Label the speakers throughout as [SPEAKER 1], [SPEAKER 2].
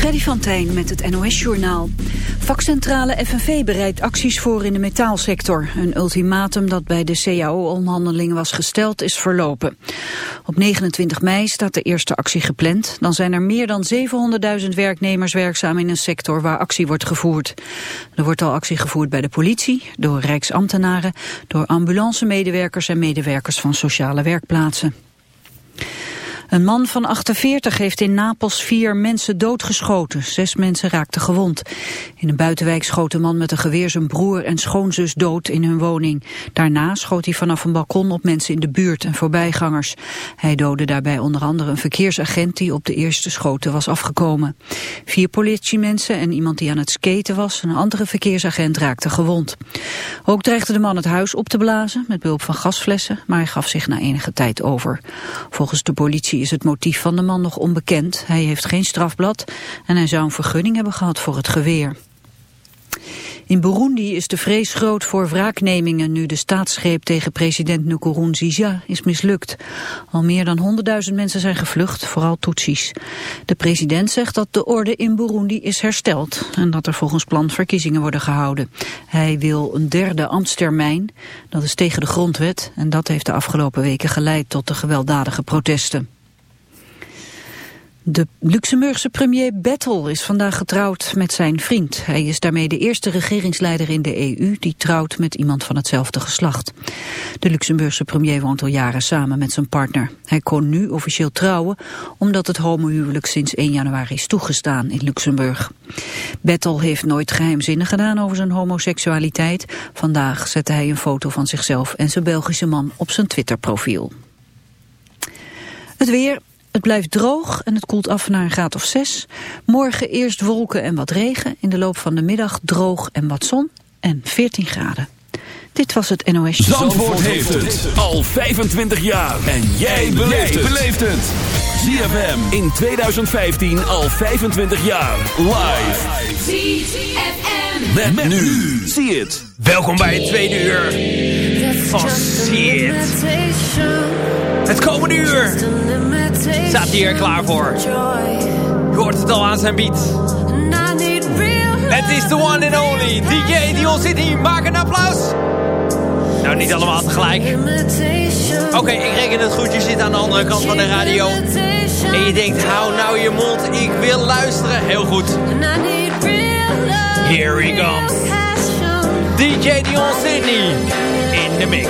[SPEAKER 1] Freddy van Tijn met het NOS-journaal. Vakcentrale FNV bereidt acties voor in de metaalsector. Een ultimatum dat bij de CAO-onderhandelingen was gesteld is verlopen. Op 29 mei staat de eerste actie gepland. Dan zijn er meer dan 700.000 werknemers werkzaam in een sector waar actie wordt gevoerd. Er wordt al actie gevoerd bij de politie, door rijksambtenaren, door ambulancemedewerkers en medewerkers van sociale werkplaatsen. Een man van 48 heeft in Napels vier mensen doodgeschoten. Zes mensen raakten gewond. In een buitenwijk schoot een man met een geweer zijn broer en schoonzus dood in hun woning. Daarna schoot hij vanaf een balkon op mensen in de buurt en voorbijgangers. Hij doodde daarbij onder andere een verkeersagent die op de eerste schoten was afgekomen. Vier politiemensen en iemand die aan het skaten was, een andere verkeersagent raakte gewond. Ook dreigde de man het huis op te blazen met behulp van gasflessen, maar hij gaf zich na enige tijd over. Volgens de politie is het motief van de man nog onbekend. Hij heeft geen strafblad en hij zou een vergunning hebben gehad voor het geweer. In Burundi is de vrees groot voor wraaknemingen nu de staatsgreep tegen president Nkurunziza is mislukt. Al meer dan 100.000 mensen zijn gevlucht, vooral Tutsis. De president zegt dat de orde in Burundi is hersteld en dat er volgens plan verkiezingen worden gehouden. Hij wil een derde ambtstermijn, dat is tegen de grondwet en dat heeft de afgelopen weken geleid tot de gewelddadige protesten. De Luxemburgse premier Bettel is vandaag getrouwd met zijn vriend. Hij is daarmee de eerste regeringsleider in de EU die trouwt met iemand van hetzelfde geslacht. De Luxemburgse premier woont al jaren samen met zijn partner. Hij kon nu officieel trouwen omdat het homohuwelijk sinds 1 januari is toegestaan in Luxemburg. Bettel heeft nooit geheimzinnig gedaan over zijn homoseksualiteit. Vandaag zette hij een foto van zichzelf en zijn Belgische man op zijn Twitterprofiel. Het weer, het blijft droog en het koelt af naar een graad of 6. Morgen eerst wolken en wat regen. In de loop van de middag droog en wat zon en 14 graden. Dit was het NOS.
[SPEAKER 2] Zandvoort, Zandvoort heeft het al 25 jaar. En jij beleeft het. ZFM in 2015 al 25 jaar. Live. ZFM. Met, met nu. Zie het.
[SPEAKER 3] Welkom bij het tweede uur van Zie het. Het komende uur staat hier klaar voor. Je hoort het al aan zijn beat. Het is de one and only DJ Dion City. Maak een applaus. Nou, niet allemaal tegelijk. Oké, ik reken het goed. Je zit aan de andere kant van de radio. En je denkt, hou nou je mond. Ik wil luisteren. Heel goed. Here we go. DJ Dion Sydney in the mix.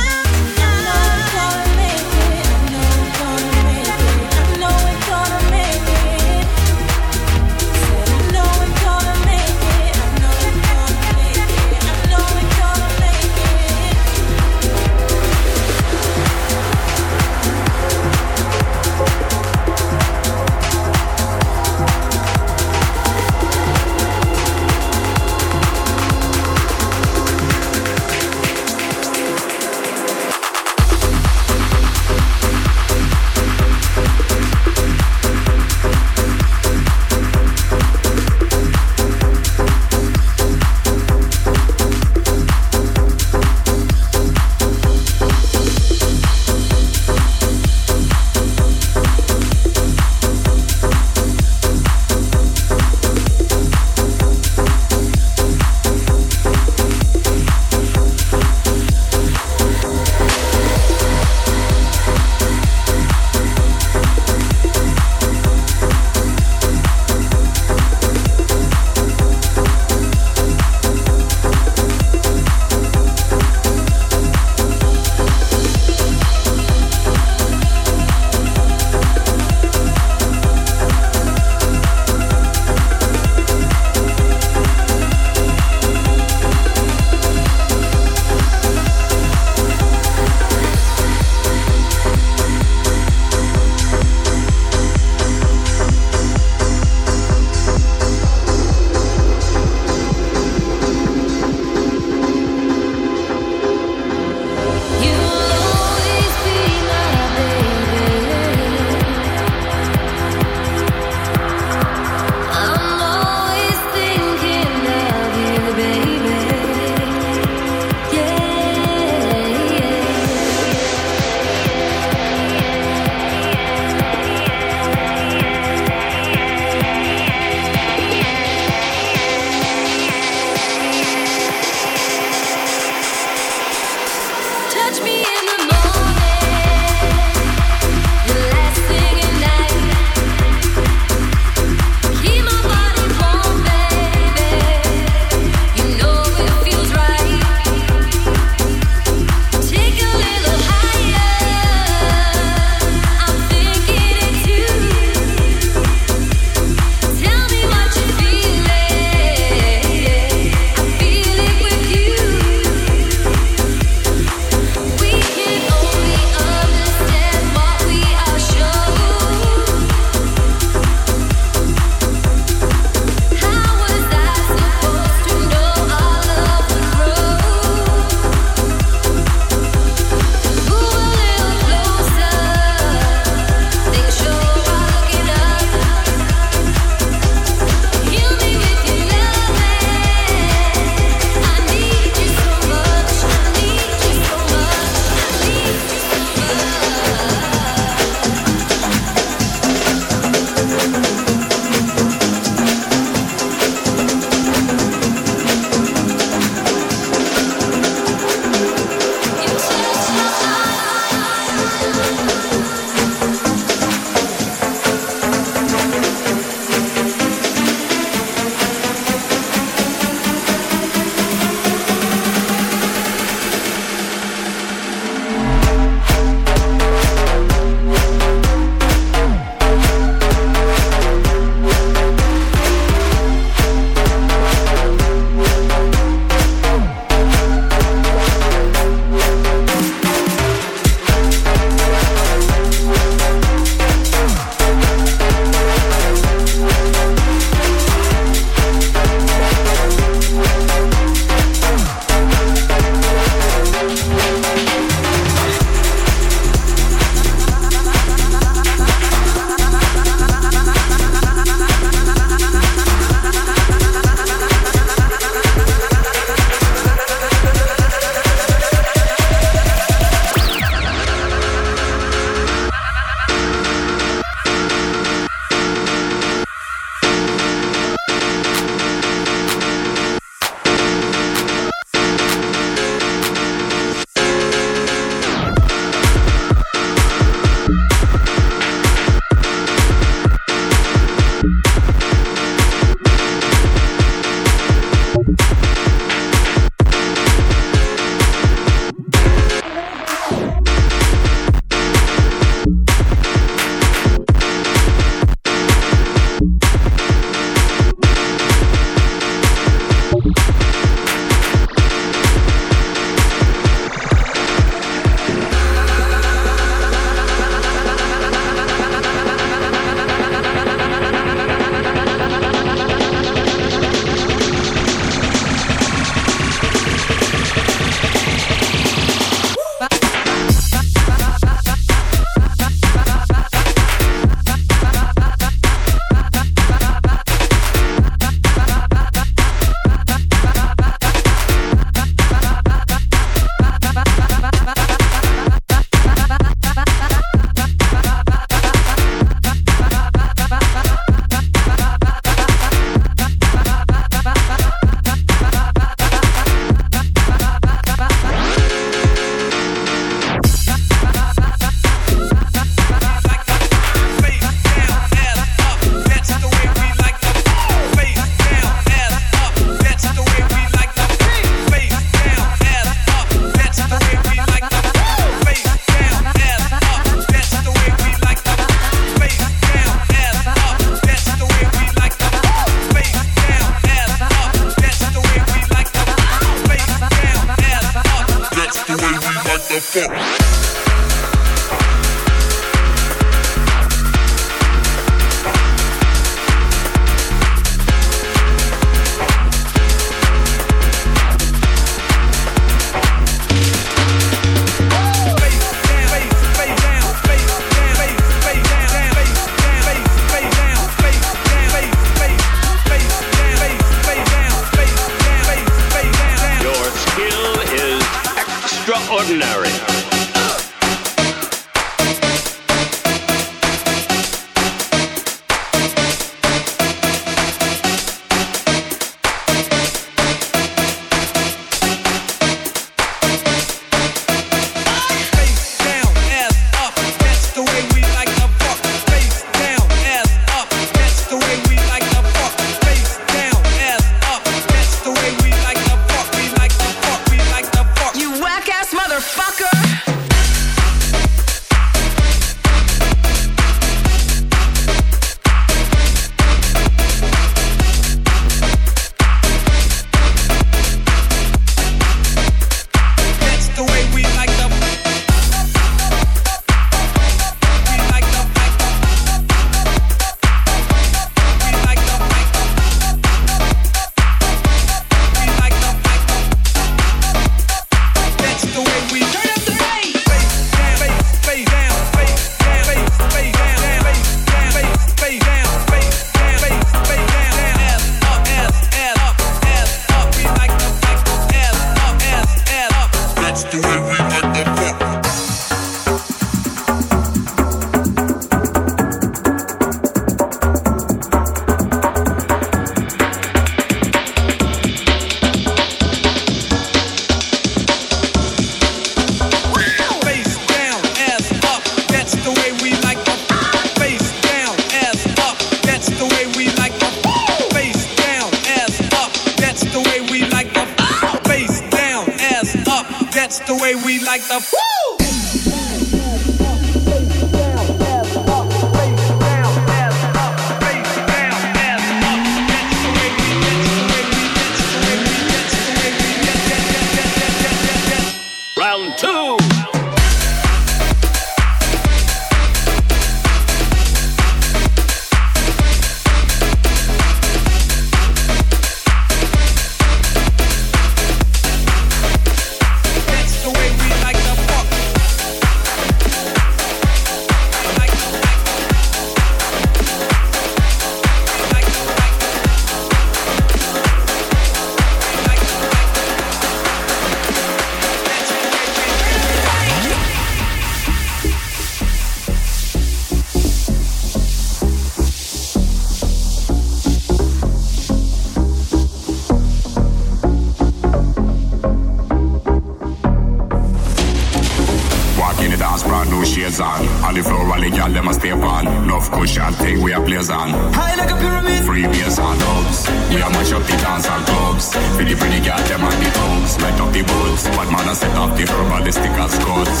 [SPEAKER 4] Man, I set off the herbalistic
[SPEAKER 5] escorts.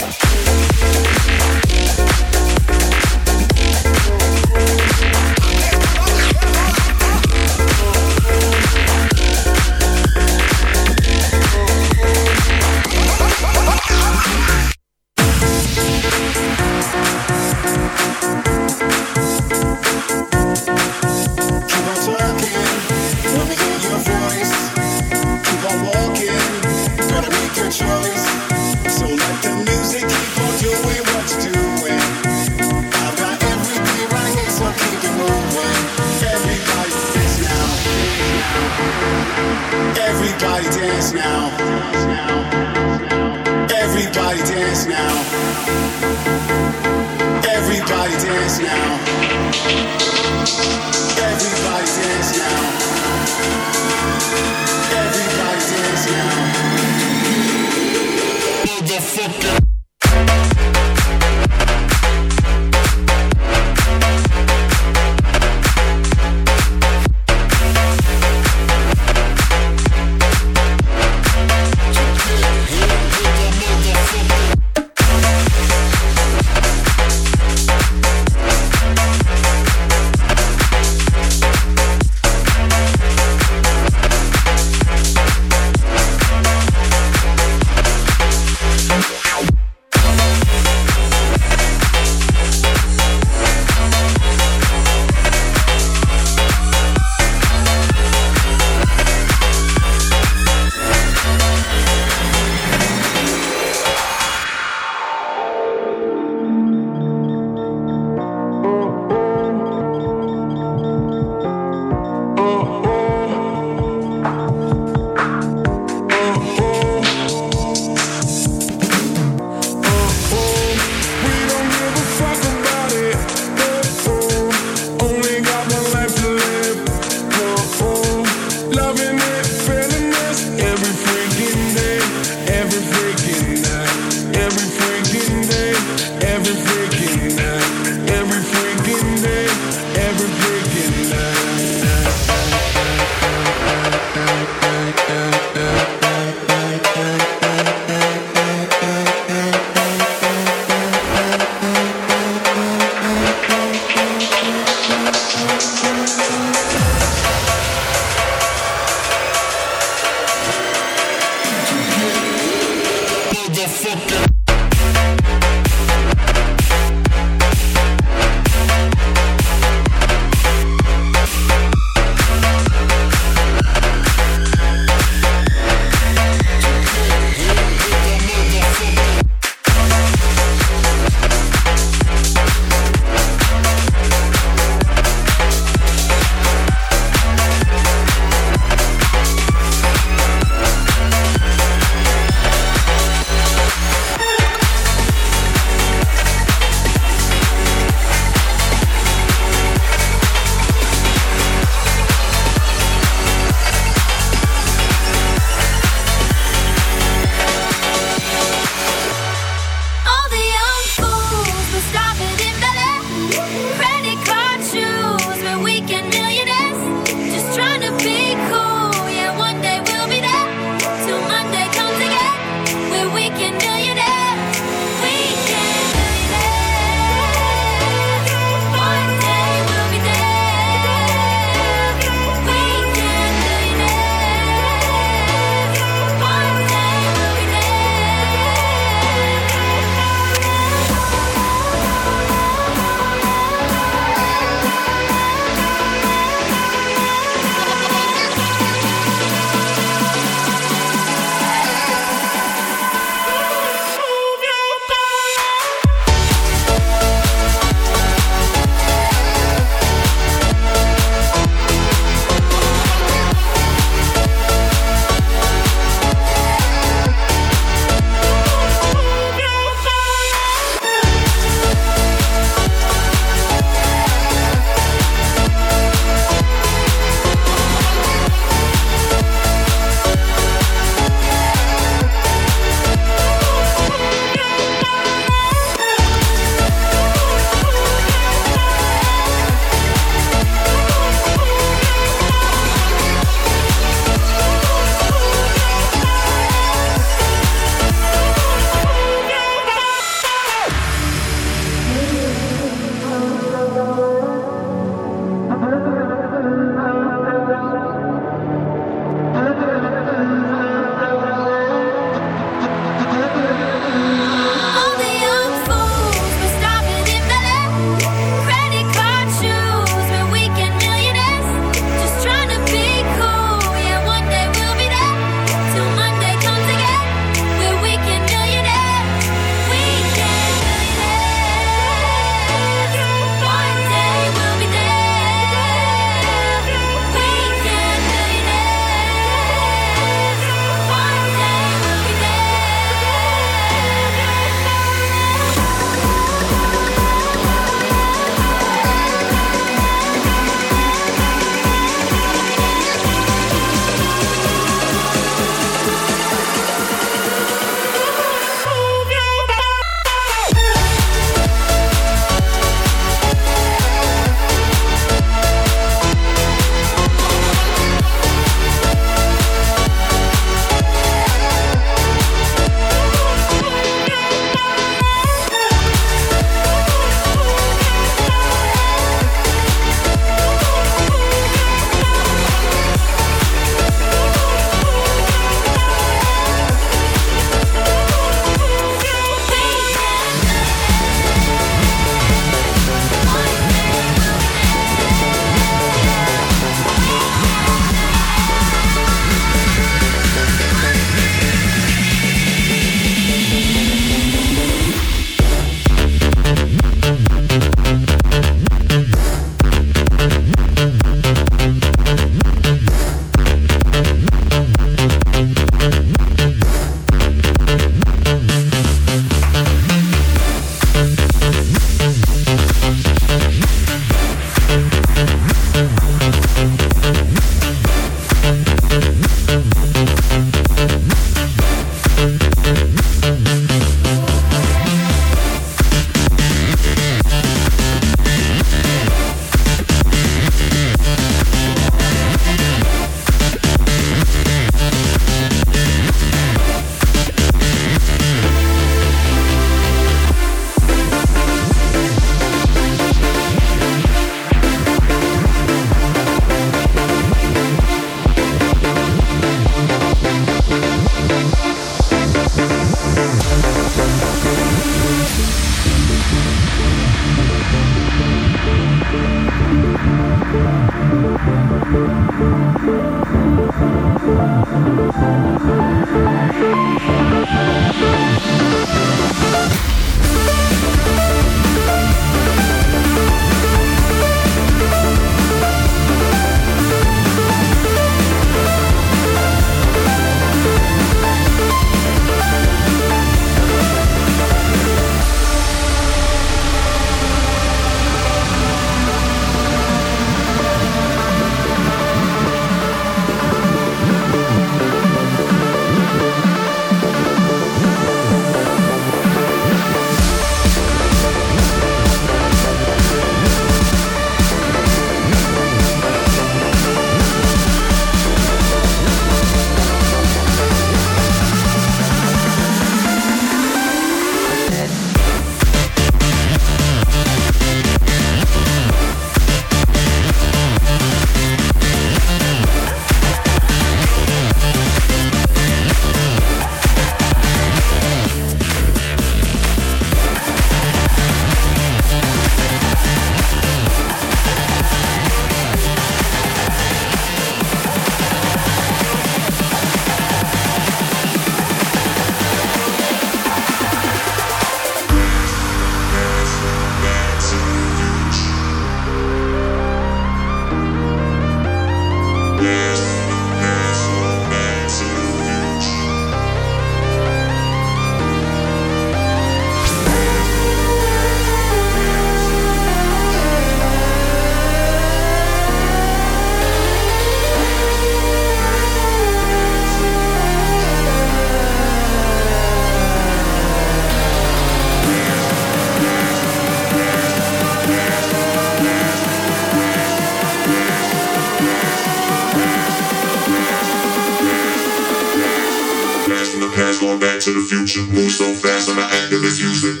[SPEAKER 5] to the future moves so fast
[SPEAKER 6] and I act as it's using.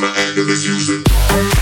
[SPEAKER 6] the end of this
[SPEAKER 7] music.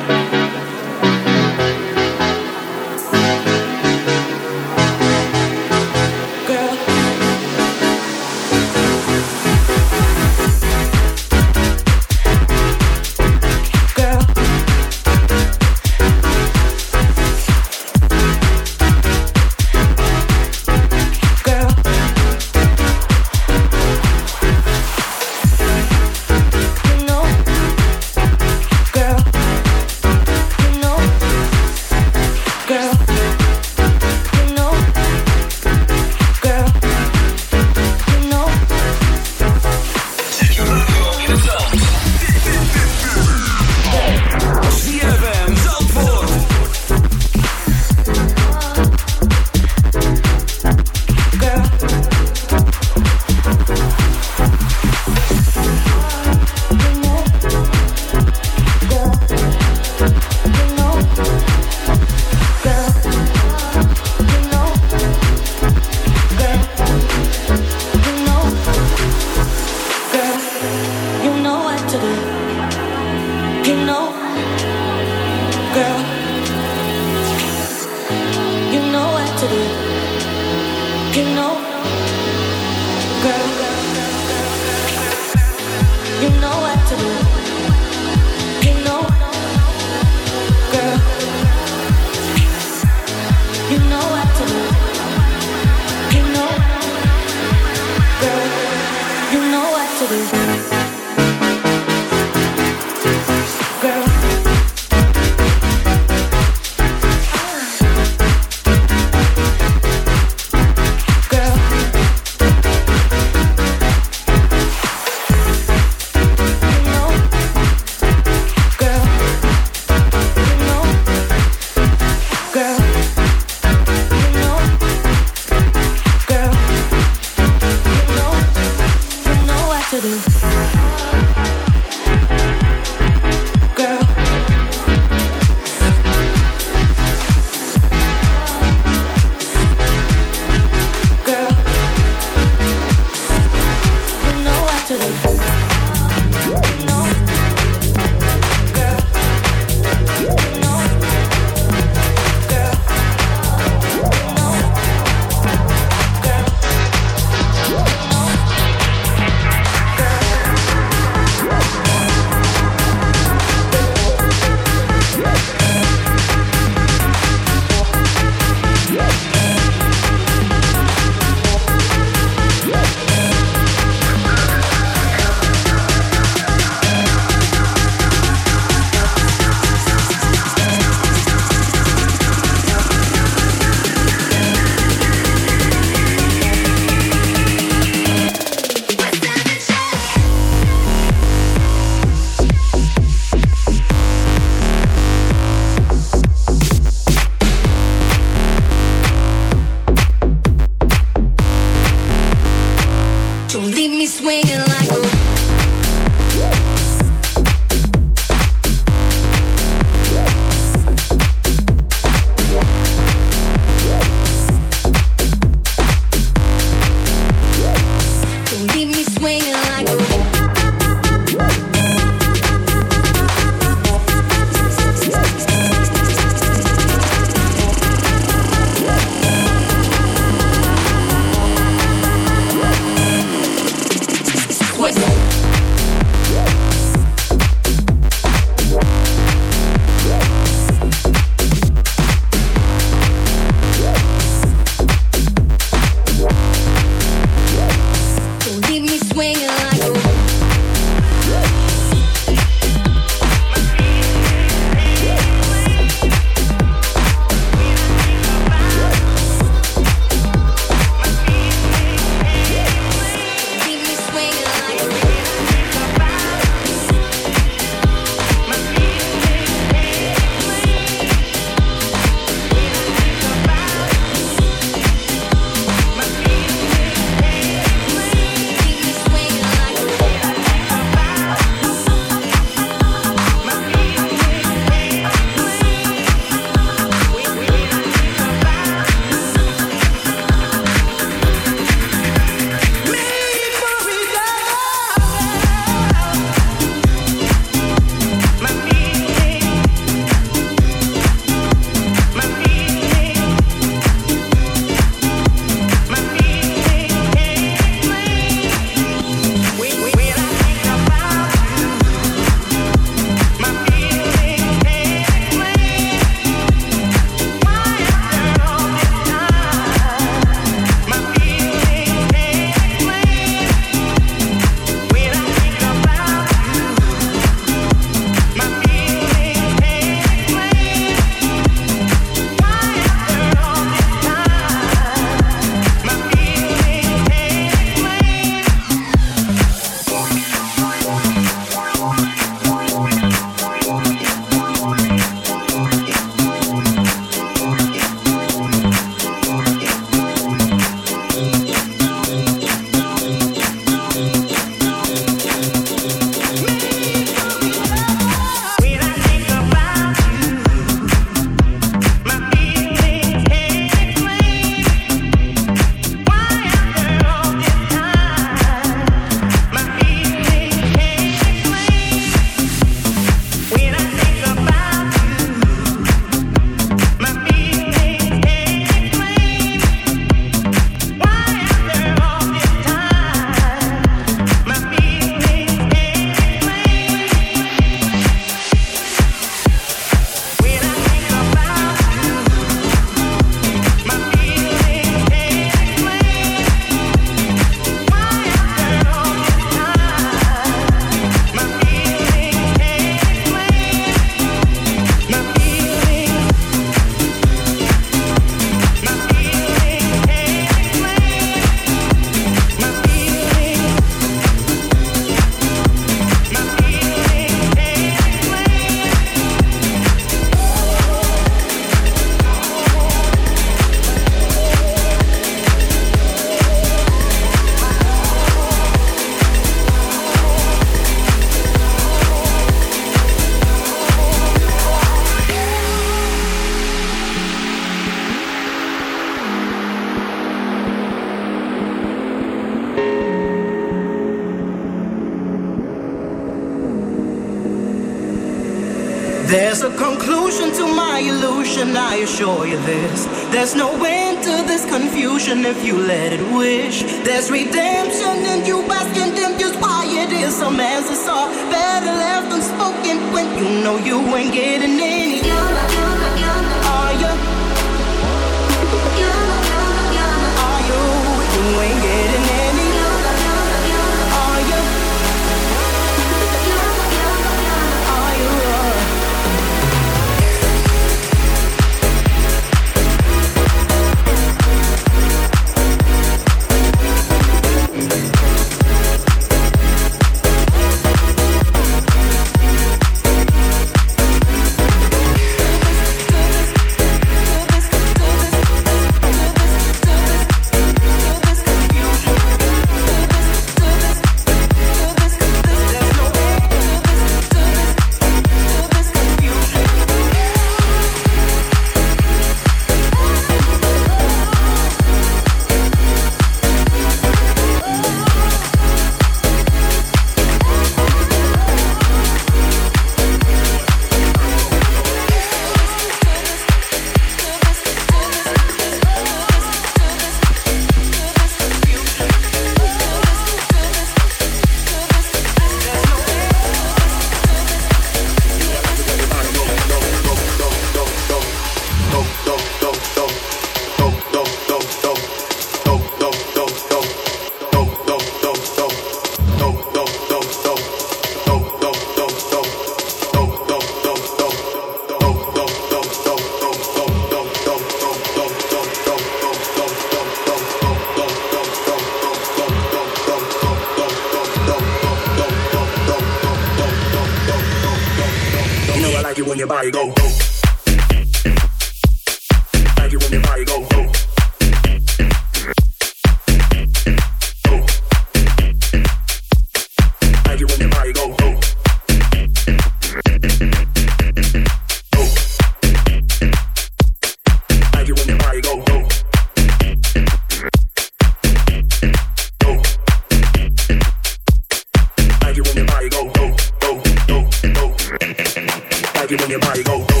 [SPEAKER 7] your body go go.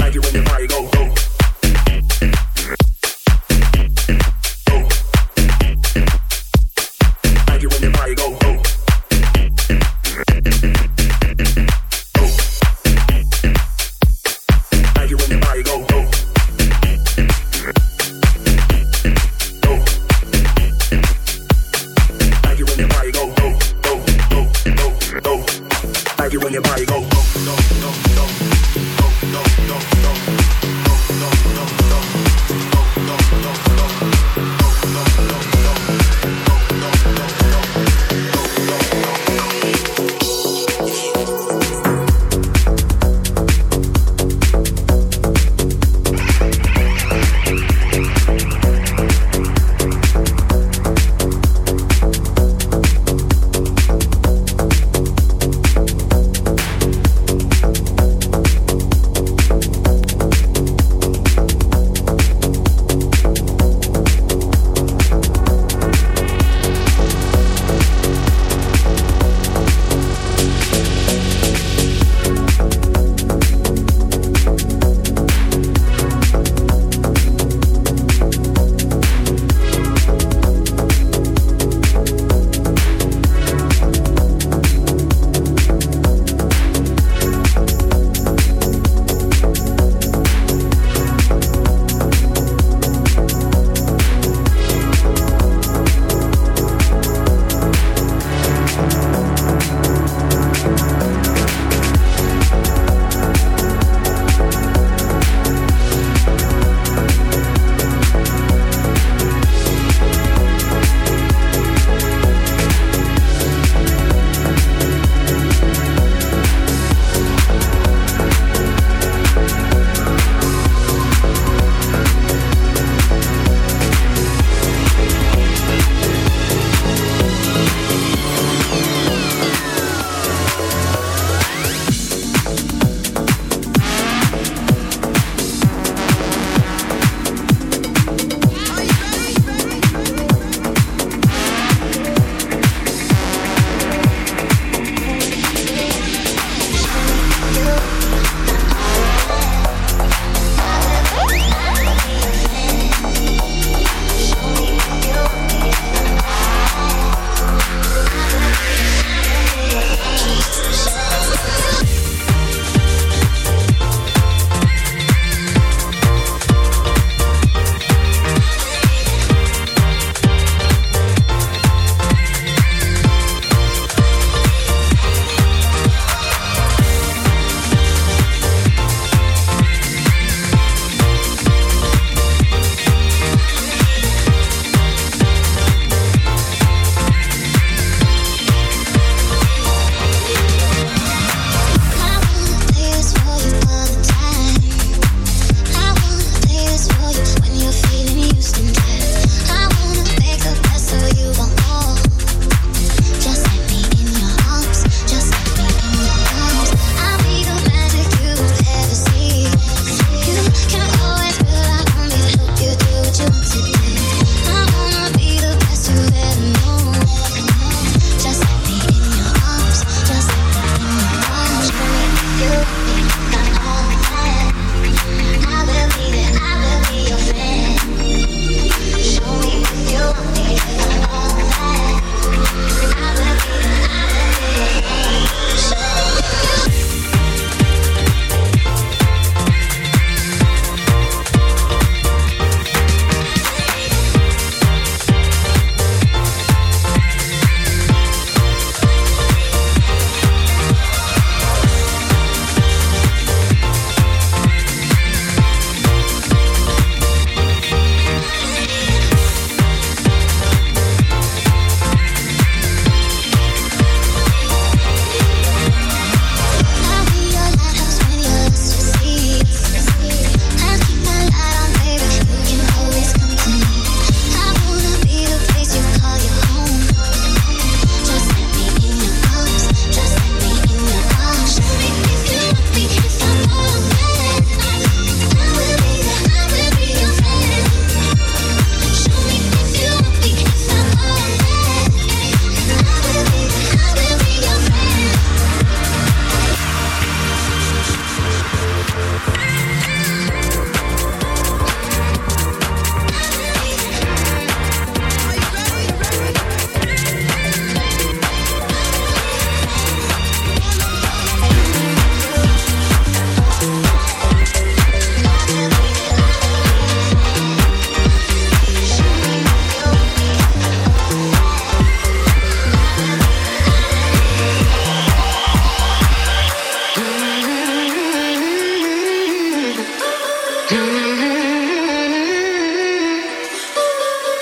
[SPEAKER 7] I get when your body go go.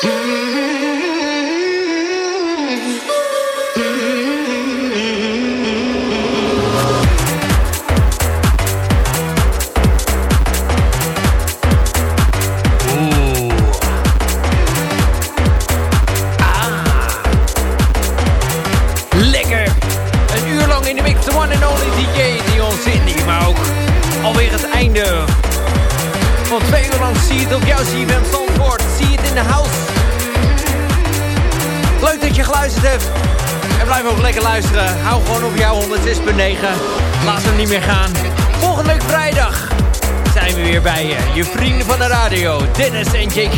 [SPEAKER 8] Mm-hmm. 106.9. Laat hem niet meer gaan. Volgende week vrijdag zijn we weer bij je. Je vrienden van de radio. Dennis en JK.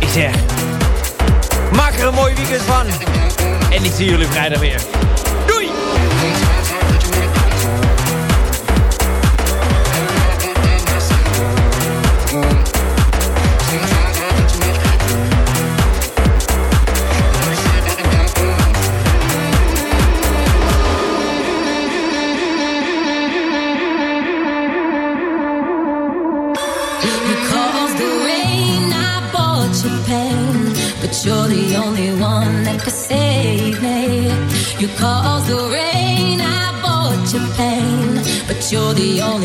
[SPEAKER 8] Ik zeg, maak er een mooi weekend van. En ik zie jullie vrijdag weer.